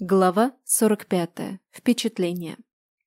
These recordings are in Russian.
Глава 45. Впечатление.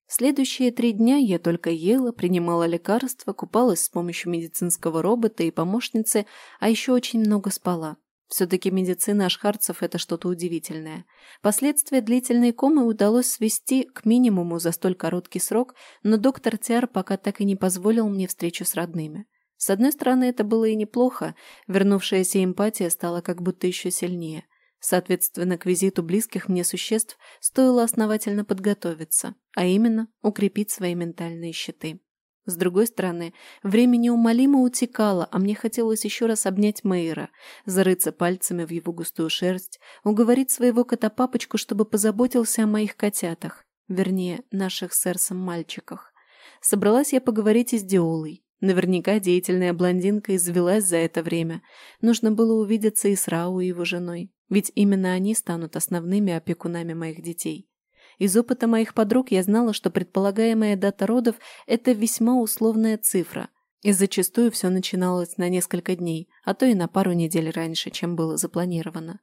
Следующие три дня я только ела, принимала лекарства, купалась с помощью медицинского робота и помощницы, а еще очень много спала. Все-таки медицина ашхарцев – это что-то удивительное. Последствия длительной комы удалось свести к минимуму за столь короткий срок, но доктор Тиар пока так и не позволил мне встречу с родными. С одной стороны, это было и неплохо, вернувшаяся эмпатия стала как будто еще сильнее – Соответственно, к визиту близких мне существ стоило основательно подготовиться, а именно укрепить свои ментальные щиты. С другой стороны, время неумолимо утекало, а мне хотелось еще раз обнять Мейера, зарыться пальцами в его густую шерсть, уговорить своего кота-папочку, чтобы позаботился о моих котятах, вернее, наших с Эрсом мальчиках. Собралась я поговорить и с Диолой. Наверняка деятельная блондинка извелась за это время. Нужно было увидеться и с Рау и его женой. Ведь именно они станут основными опекунами моих детей. Из опыта моих подруг я знала, что предполагаемая дата родов – это весьма условная цифра, и зачастую все начиналось на несколько дней, а то и на пару недель раньше, чем было запланировано.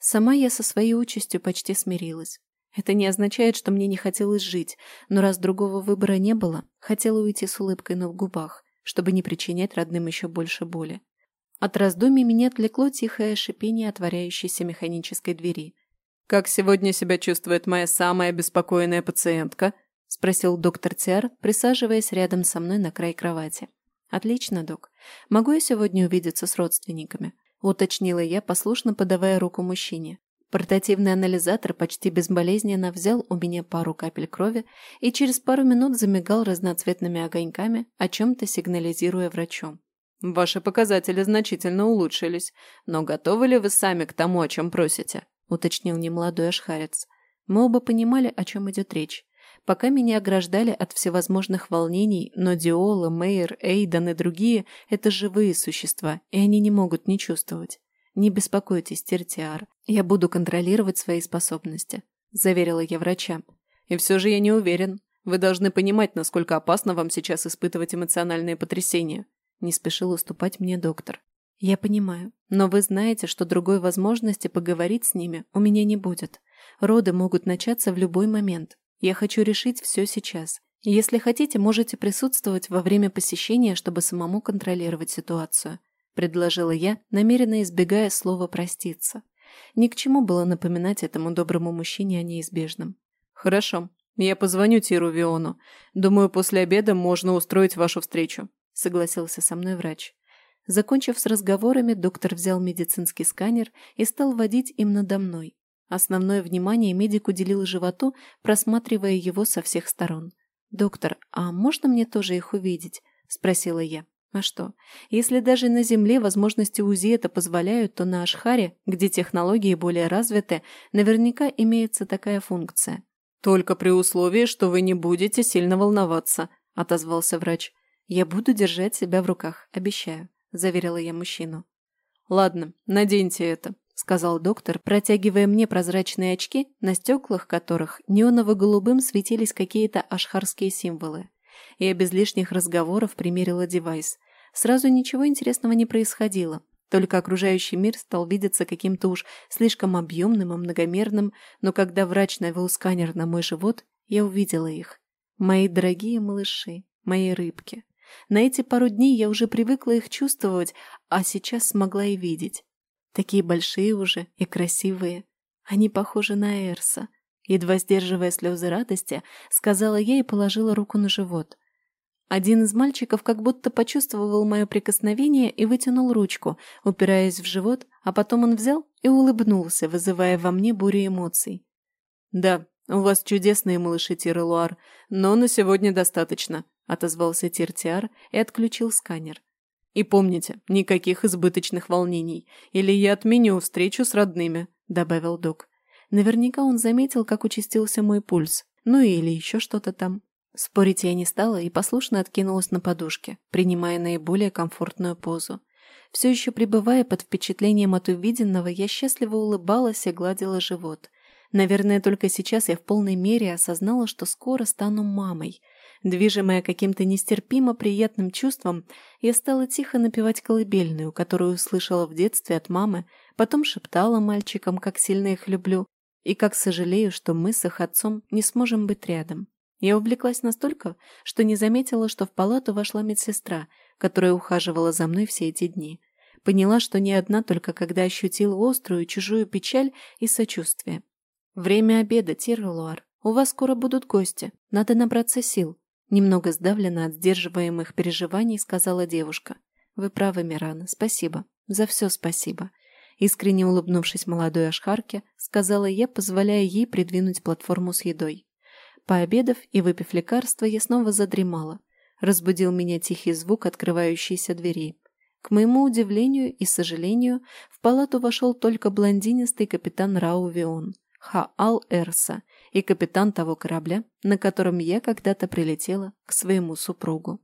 Сама я со своей участью почти смирилась. Это не означает, что мне не хотелось жить, но раз другого выбора не было, хотела уйти с улыбкой на губах, чтобы не причинять родным еще больше боли. От раздумий меня отвлекло тихое шипение отворяющейся механической двери. «Как сегодня себя чувствует моя самая беспокойная пациентка?» – спросил доктор Тиар, присаживаясь рядом со мной на край кровати. «Отлично, док. Могу я сегодня увидеться с родственниками?» – уточнила я, послушно подавая руку мужчине. Портативный анализатор почти безболезненно взял у меня пару капель крови и через пару минут замигал разноцветными огоньками, о чем-то сигнализируя врачом. Ваши показатели значительно улучшились, но готовы ли вы сами к тому, о чем просите?» – уточнил немолодой ашхарец. Мы оба понимали, о чем идет речь. Пока меня ограждали от всевозможных волнений, но Диола, Мейер, Эйдан и другие – это живые существа, и они не могут не чувствовать. «Не беспокойтесь, Тертиар, я буду контролировать свои способности», – заверила я врача. «И все же я не уверен. Вы должны понимать, насколько опасно вам сейчас испытывать эмоциональные потрясения», не спешил уступать мне доктор. Я понимаю, но вы знаете, что другой возможности поговорить с ними у меня не будет. Роды могут начаться в любой момент. Я хочу решить все сейчас. Если хотите, можете присутствовать во время посещения, чтобы самому контролировать ситуацию», – предложила я, намеренно избегая слова «проститься». Ни к чему было напоминать этому доброму мужчине о неизбежном. «Хорошо. Я позвоню Тиру Виону. Думаю, после обеда можно устроить вашу встречу. – согласился со мной врач. Закончив с разговорами, доктор взял медицинский сканер и стал водить им надо мной. Основное внимание медик уделил животу, просматривая его со всех сторон. «Доктор, а можно мне тоже их увидеть?» – спросила я. А что, если даже на Земле возможности УЗИ это позволяют, то на Ашхаре, где технологии более развиты, наверняка имеется такая функция. «Только при условии, что вы не будете сильно волноваться», – отозвался врач. «Я буду держать себя в руках, обещаю», – заверила я мужчину. «Ладно, наденьте это», – сказал доктор, протягивая мне прозрачные очки, на стеклах которых неоново-голубым светились какие-то ашхарские символы. Я без лишних разговоров примерила девайс. Сразу ничего интересного не происходило, только окружающий мир стал видеться каким-то уж слишком объемным и многомерным, но когда врач навел сканер на мой живот, я увидела их. Мои дорогие малыши, мои рыбки. На эти пару дней я уже привыкла их чувствовать, а сейчас смогла и видеть. Такие большие уже и красивые. Они похожи на Эрса. Едва сдерживая слезы радости, сказала я и положила руку на живот. Один из мальчиков как будто почувствовал мое прикосновение и вытянул ручку, упираясь в живот, а потом он взял и улыбнулся, вызывая во мне бурю эмоций. «Да, у вас чудесные малыши, Тирелуар, но на сегодня достаточно», – отозвался Тиртиар и отключил сканер. «И помните, никаких избыточных волнений, или я отменю встречу с родными», – добавил док. Наверняка он заметил, как участился мой пульс, ну или еще что-то там. Спорить я не стала и послушно откинулась на подушке, принимая наиболее комфортную позу. Все еще пребывая под впечатлением от увиденного, я счастливо улыбалась и гладила живот. Наверное, только сейчас я в полной мере осознала, что скоро стану мамой – Движимая каким-то нестерпимо приятным чувством, я стала тихо напевать колыбельную, которую услышала в детстве от мамы, потом шептала мальчикам, как сильно их люблю, и как сожалею, что мы с их отцом не сможем быть рядом. Я увлеклась настолько, что не заметила, что в палату вошла медсестра, которая ухаживала за мной все эти дни. Поняла, что не одна только когда ощутила острую чужую печаль и сочувствие. «Время обеда, Тиррелуар. У вас скоро будут гости. Надо набраться сил», немного сдавленно от сдерживаемых переживаний сказала девушка. «Вы правы, Мирана. Спасибо. За все спасибо». Искренне улыбнувшись молодой Ашхарке, сказала я, позволяя ей придвинуть платформу с едой. Пообедав и выпив лекарство, я снова задремала. Разбудил меня тихий звук открывающейся двери. К моему удивлению и сожалению, в палату вошел только блондинистый капитан Раувион, Хаал Эрса, и капитан того корабля, на котором я когда-то прилетела к своему супругу.